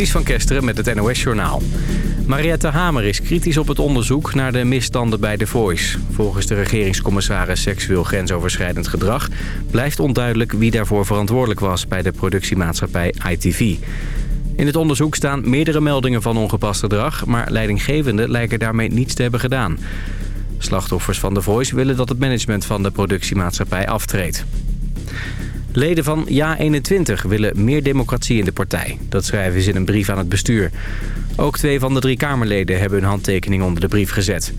Ties van Kesteren met het NOS-journaal. Mariette Hamer is kritisch op het onderzoek naar de misstanden bij The Voice. Volgens de regeringscommissaris seksueel grensoverschrijdend gedrag... blijft onduidelijk wie daarvoor verantwoordelijk was bij de productiemaatschappij ITV. In het onderzoek staan meerdere meldingen van ongepast gedrag... maar leidinggevenden lijken daarmee niets te hebben gedaan. Slachtoffers van The Voice willen dat het management van de productiemaatschappij aftreedt. Leden van Ja21 willen meer democratie in de partij. Dat schrijven ze in een brief aan het bestuur. Ook twee van de drie Kamerleden hebben hun handtekening onder de brief gezet.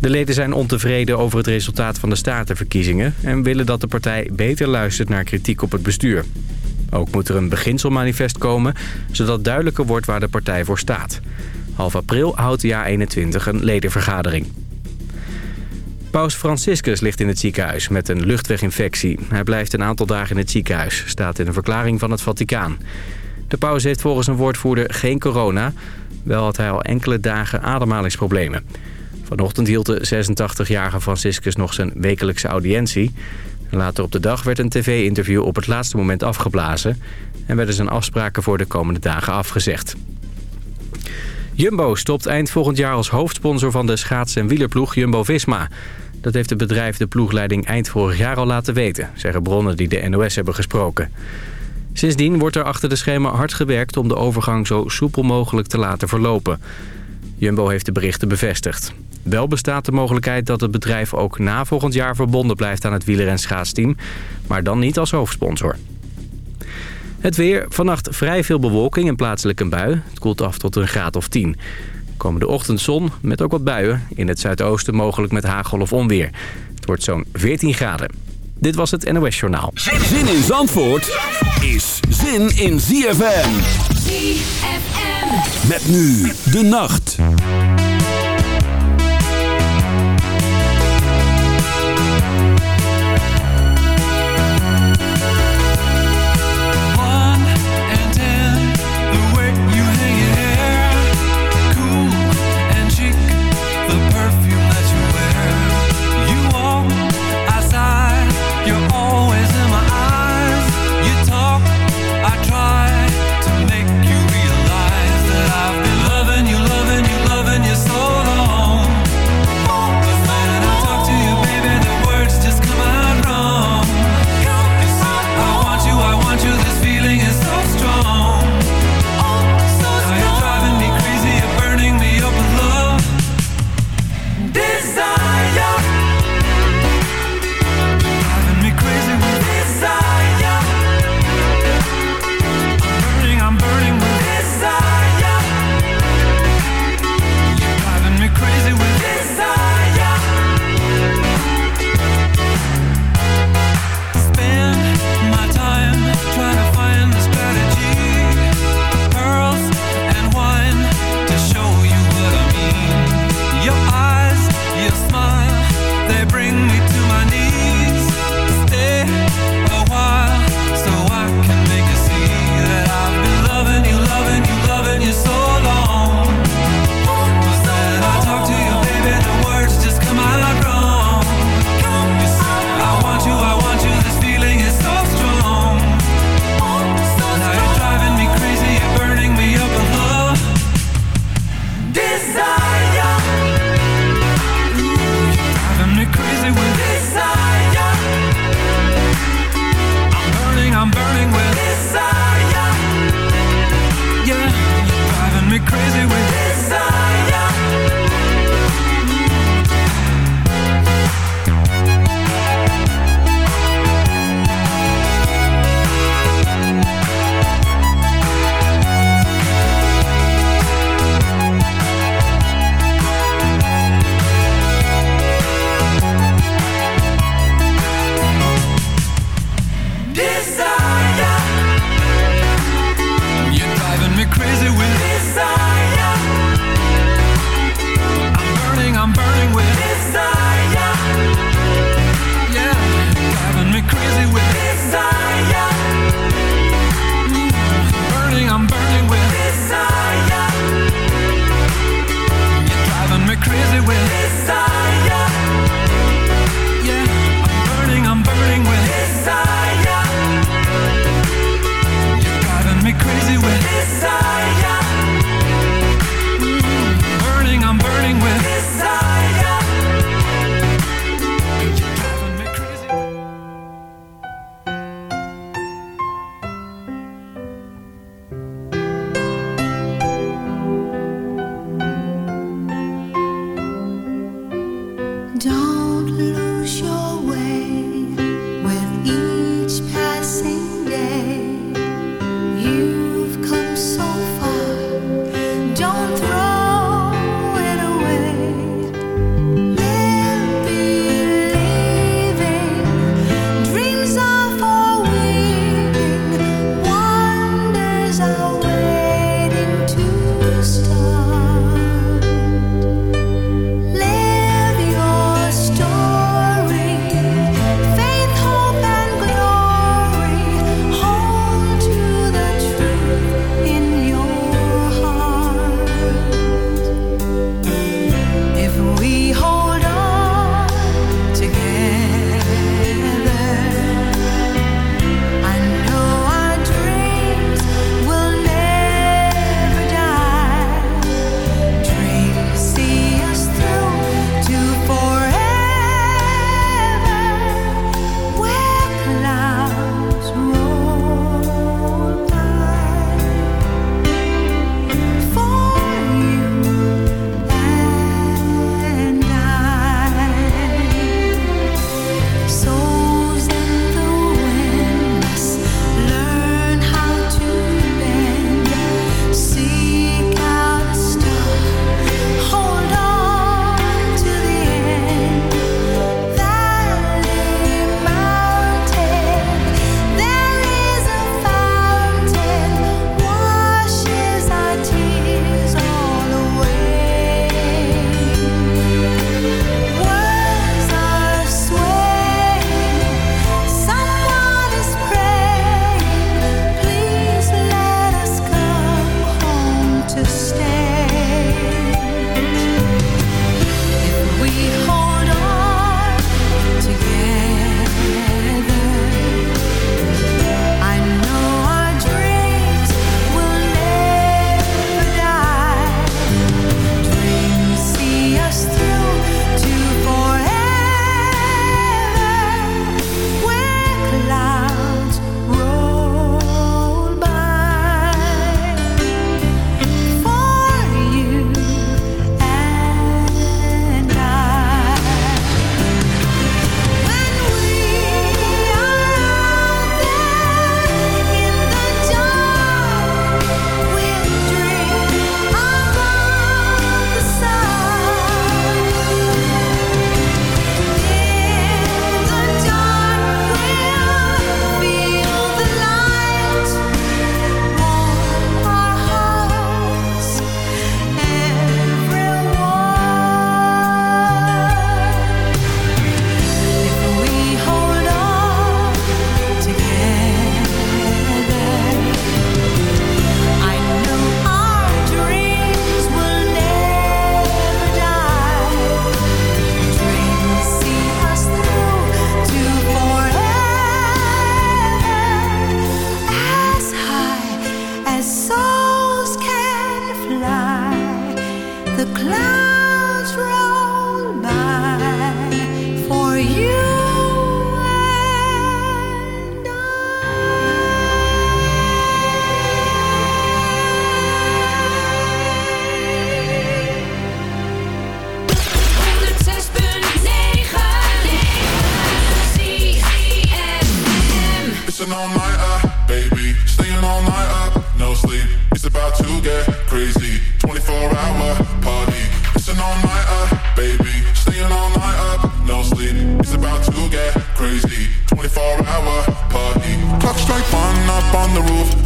De leden zijn ontevreden over het resultaat van de statenverkiezingen... en willen dat de partij beter luistert naar kritiek op het bestuur. Ook moet er een beginselmanifest komen... zodat duidelijker wordt waar de partij voor staat. Half april houdt Ja21 een ledenvergadering. Paus Franciscus ligt in het ziekenhuis met een luchtweginfectie. Hij blijft een aantal dagen in het ziekenhuis, staat in een verklaring van het Vaticaan. De paus heeft volgens een woordvoerder geen corona. Wel had hij al enkele dagen ademhalingsproblemen. Vanochtend hield de 86-jarige Franciscus nog zijn wekelijkse audiëntie. Later op de dag werd een tv-interview op het laatste moment afgeblazen... en werden zijn afspraken voor de komende dagen afgezegd. Jumbo stopt eind volgend jaar als hoofdsponsor van de schaats- en wielerploeg Jumbo-Visma. Dat heeft het bedrijf de ploegleiding eind vorig jaar al laten weten... zeggen bronnen die de NOS hebben gesproken. Sindsdien wordt er achter de schermen hard gewerkt... om de overgang zo soepel mogelijk te laten verlopen. Jumbo heeft de berichten bevestigd. Wel bestaat de mogelijkheid dat het bedrijf ook na volgend jaar verbonden blijft aan het wieler- en schaatsteam... maar dan niet als hoofdsponsor. Het weer. Vannacht vrij veel bewolking en plaatselijk een bui. Het koelt af tot een graad of 10. Komende ochtend zon met ook wat buien. In het zuidoosten mogelijk met hagel of onweer. Het wordt zo'n 14 graden. Dit was het NOS Journaal. Zin in Zandvoort is zin in ZFM. ZFM. Met nu de nacht.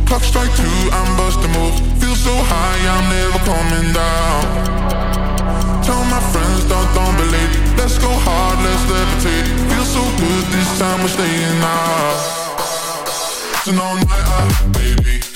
Clock strike two, I'm busting moves. Feel so high, I'm never coming down. Tell my friends, don't, don't believe. Let's go hard, let's levitate. Feel so good, this time we're staying out. Tonight, no uh, baby.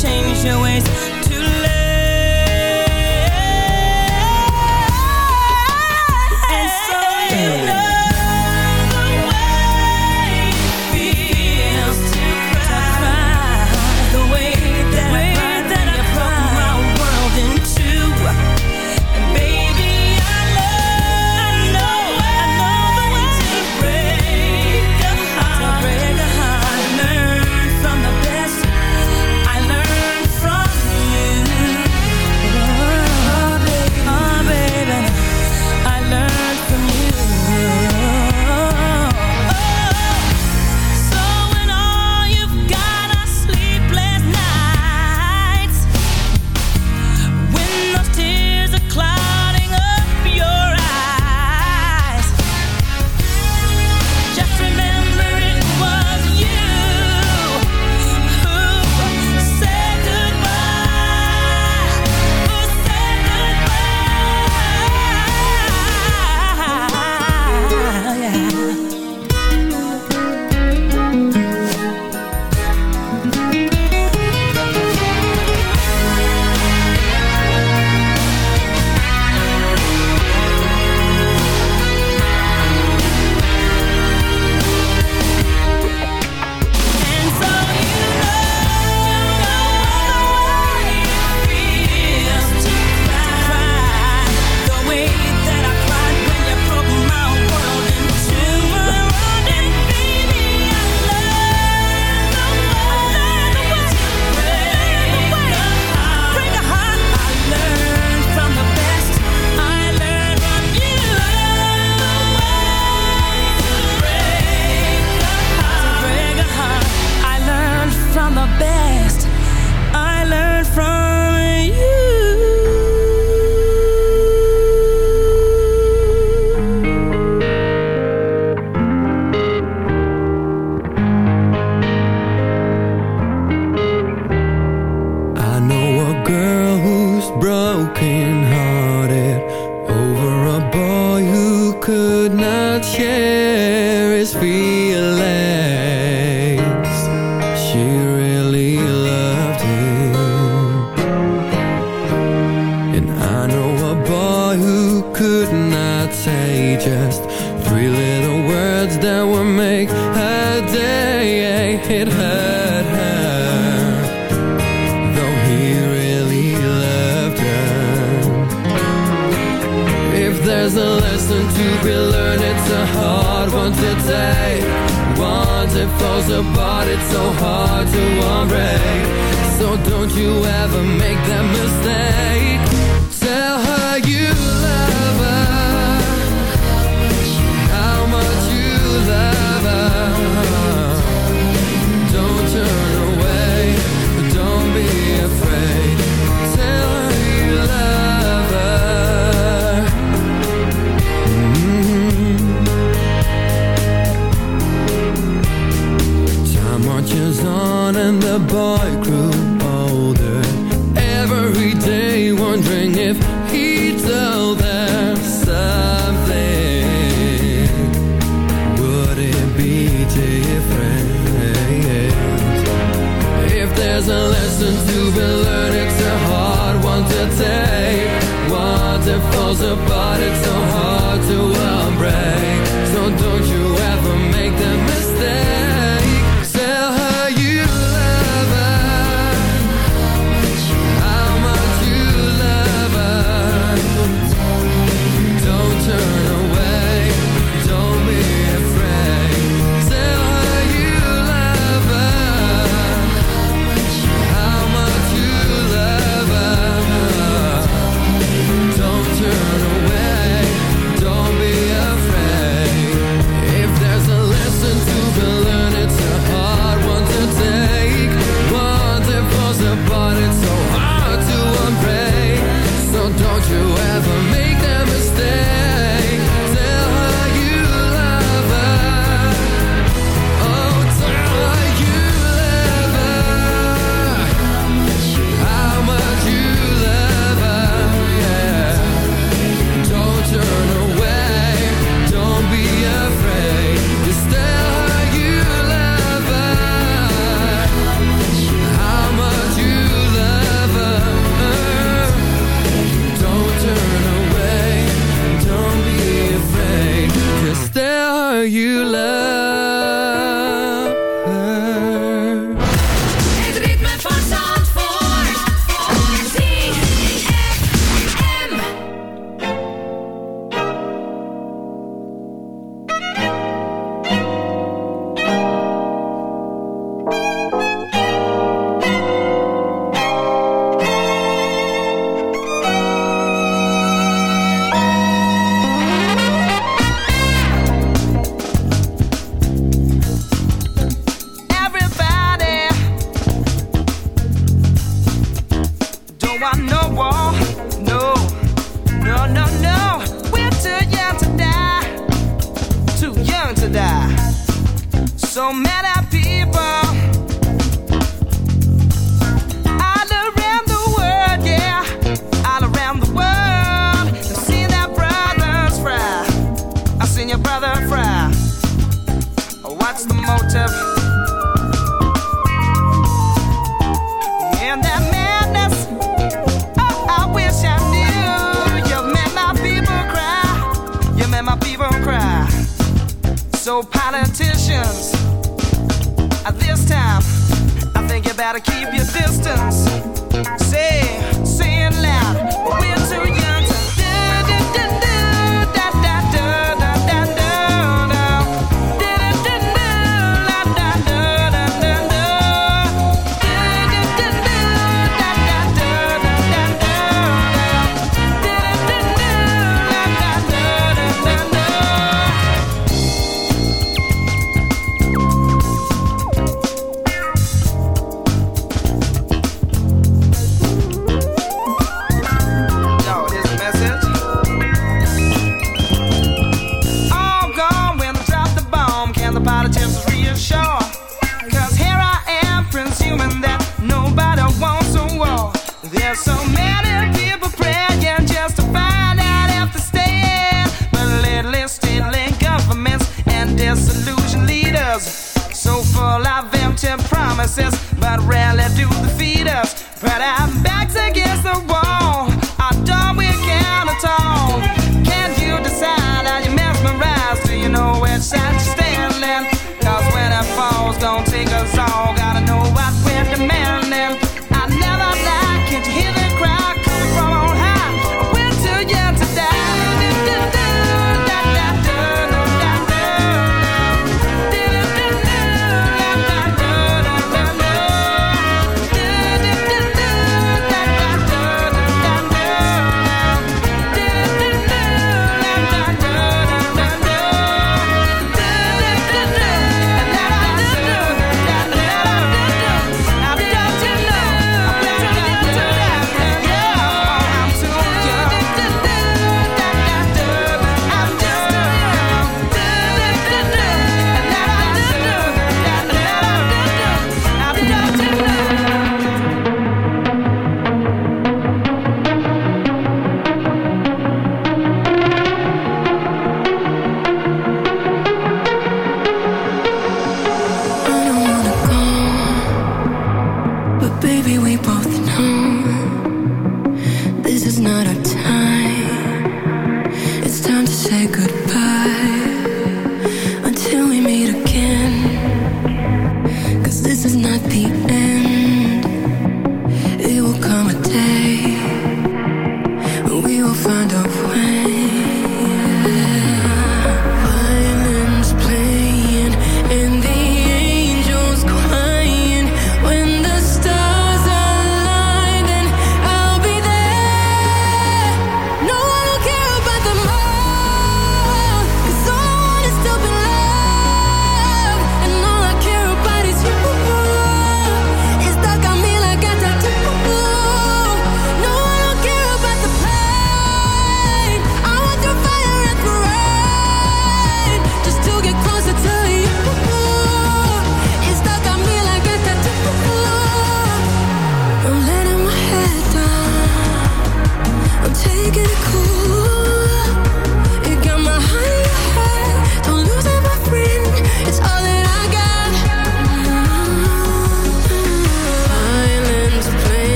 changed your ways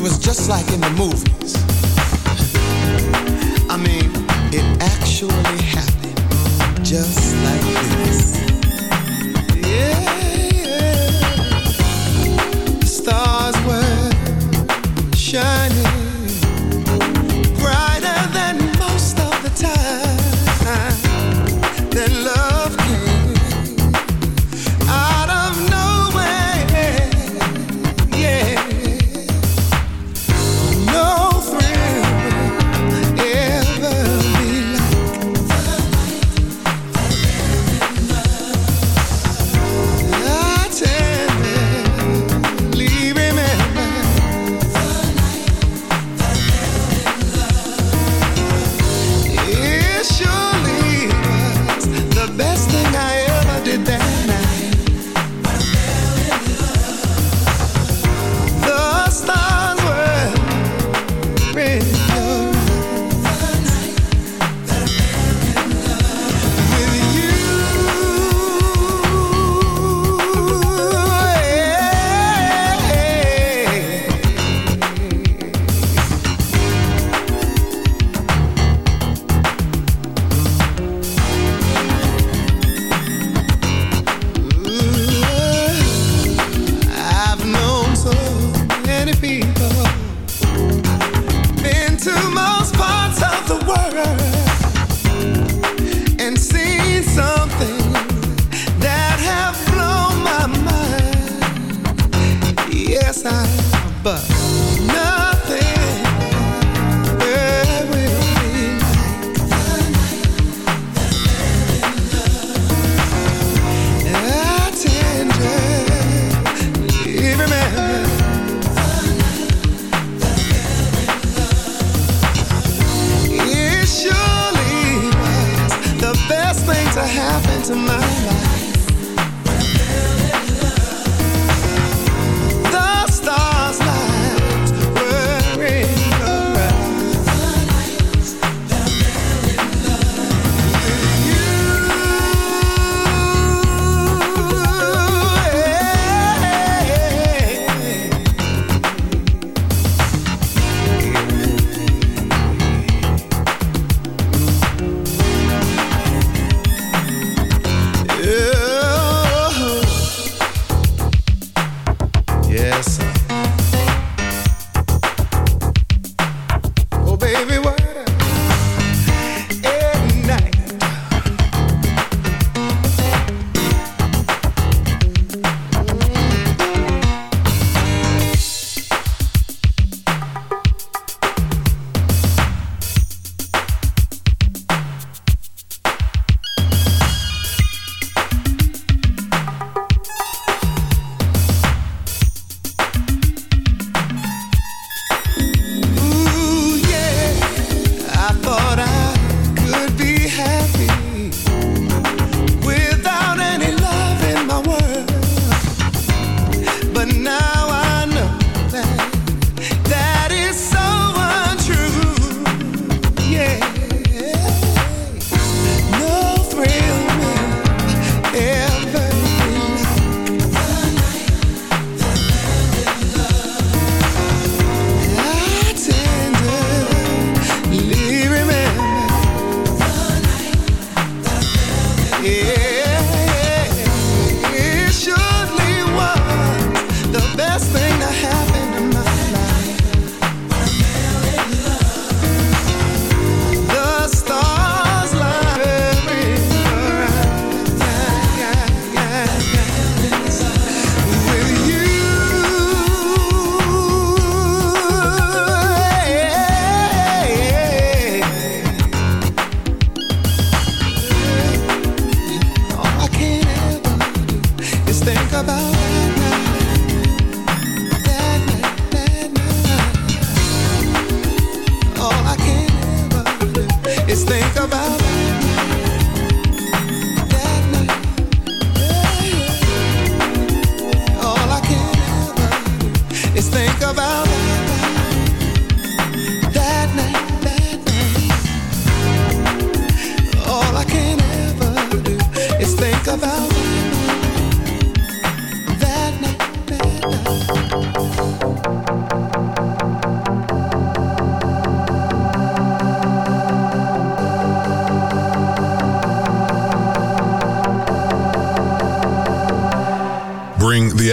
was just like in the movies. I mean, it actually happened just like this.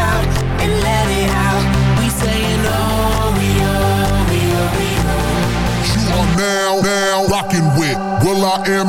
and let it out. We saying oh, we oh, we oh, we oh. You are now, now rocking with will.i.am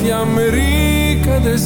Ti-am rica de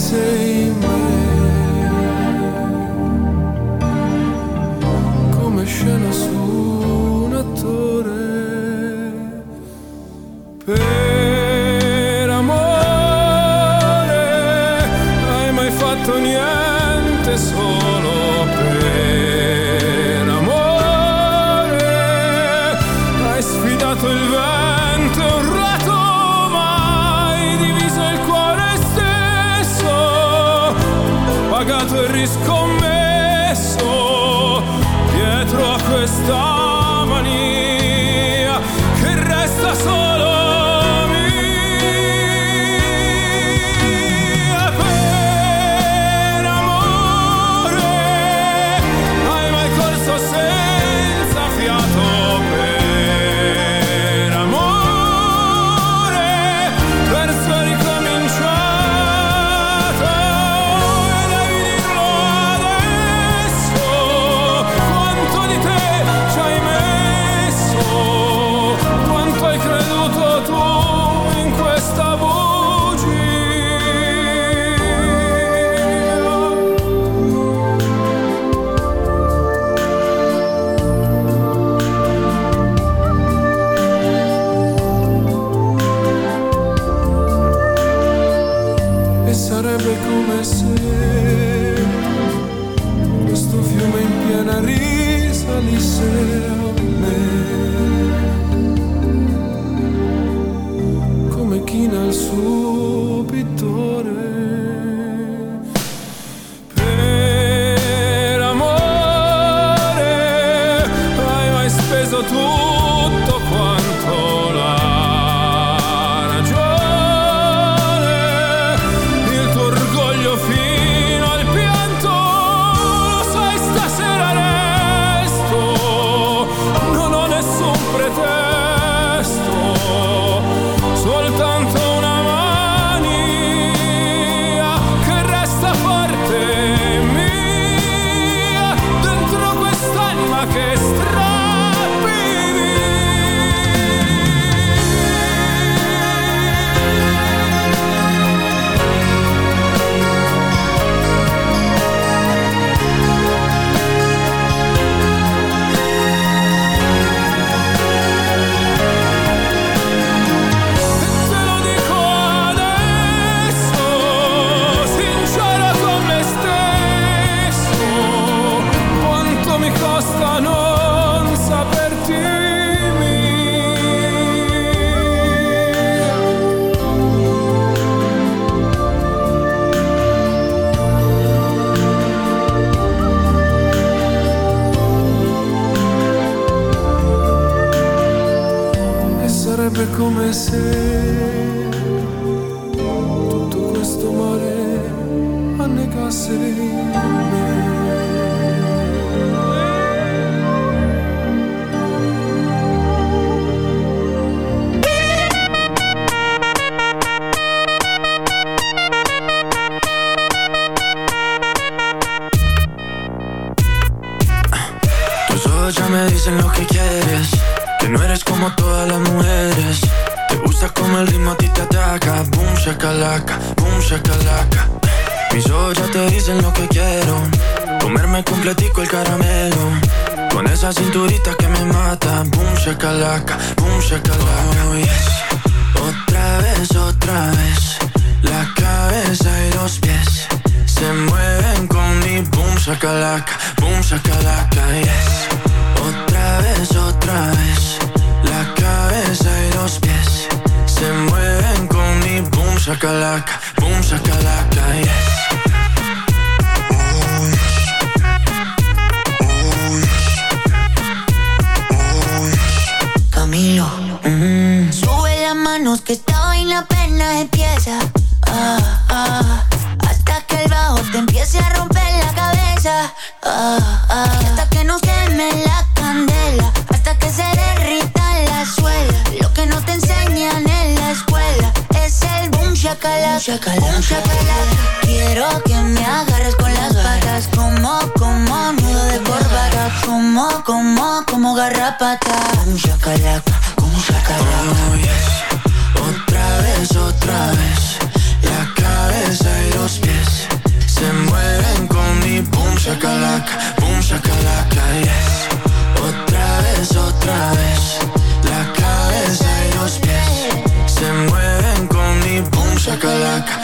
manos que esta vaina apenas empieza. Ah, ah, hasta que el bajo te empiece a romper la cabeza. Ah, ah. Hasta que nos queme la candela, hasta que se derrita la suela. Lo que no te enseñan en la escuela es el boom shakalaka, boom shakalaka. Quiero que me agarres con las patas, como, como nudo de corbata, como, como, como garrapata. Shakalaka, boom shakalaka. Oh, Otra vez. La cabeza y los pies se mueven con mi boom shakalaka, boom shakalaka. Yes. Otra vez, otra vez. La cabeza y los pies se mueven con mi boom shakalaka.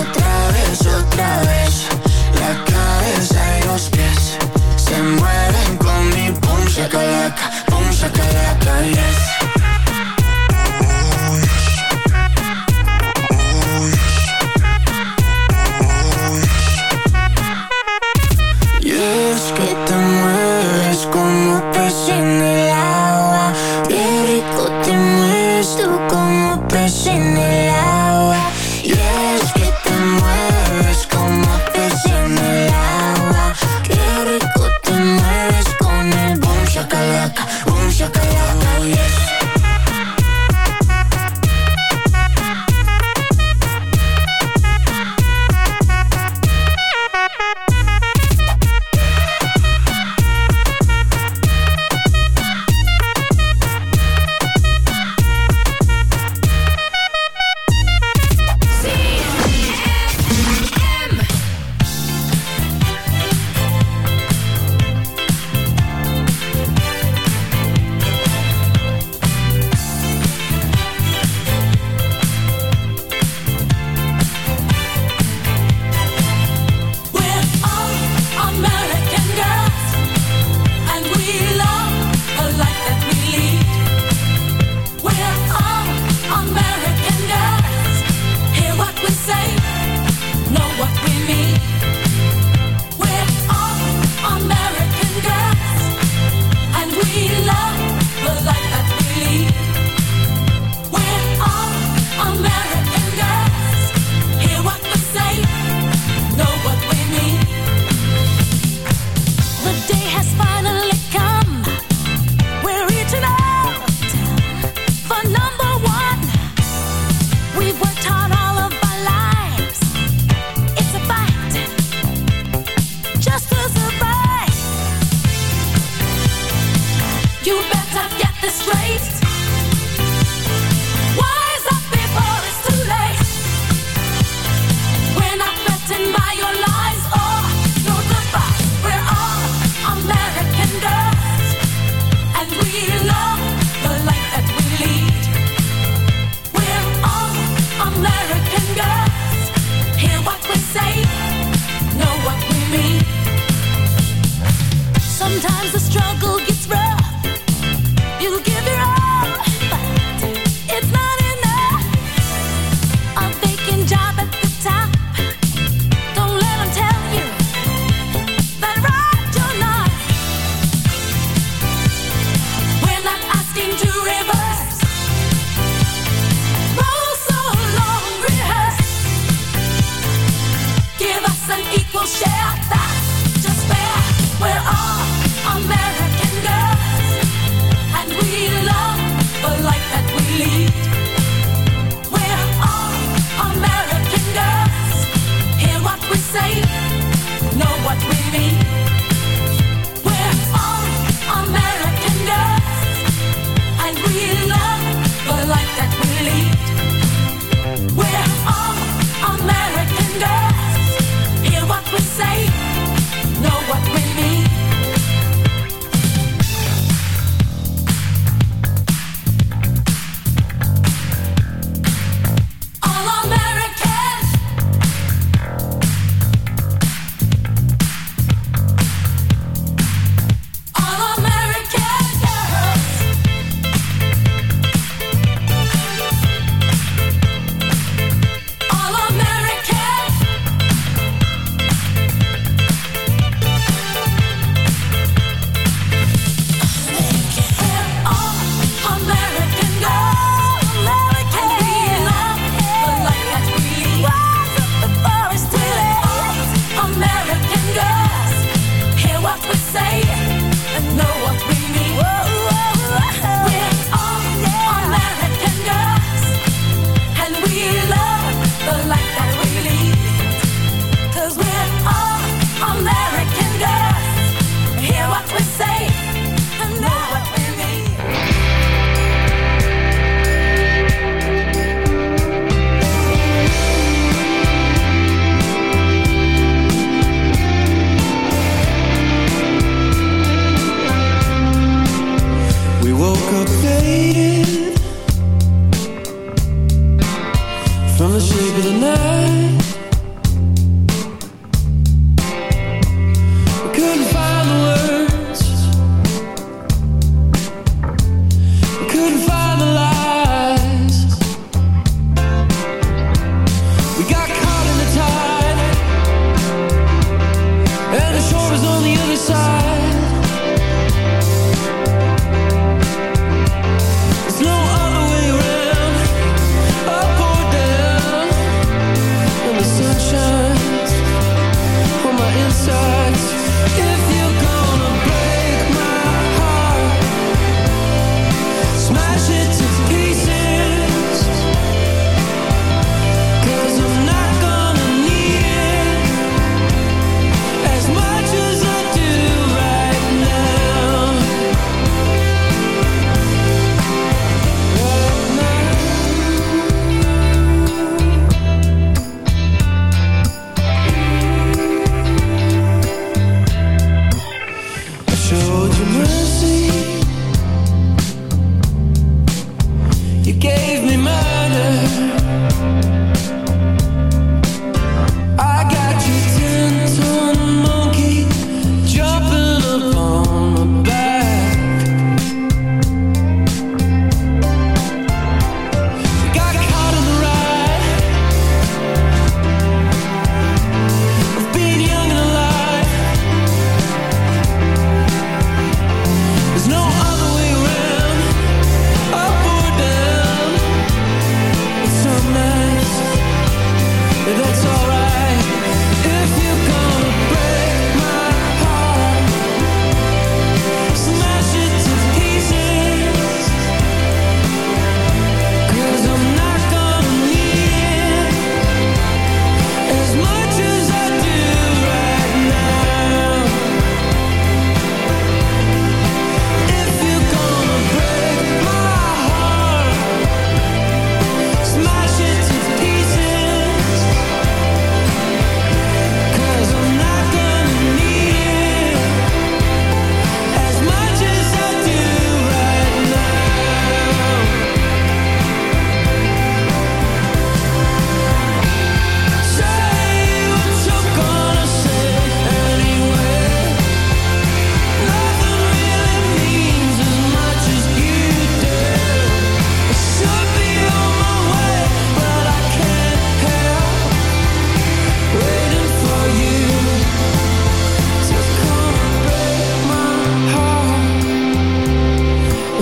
otra vez otra vez la cabeza y los pies se mueven con mi punsha calaca punsha cala tal y es que te mueves como pez en el agua. Y rico te mueves como pez en el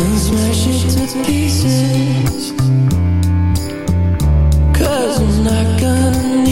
and smash it to pieces. Cause I'm not gonna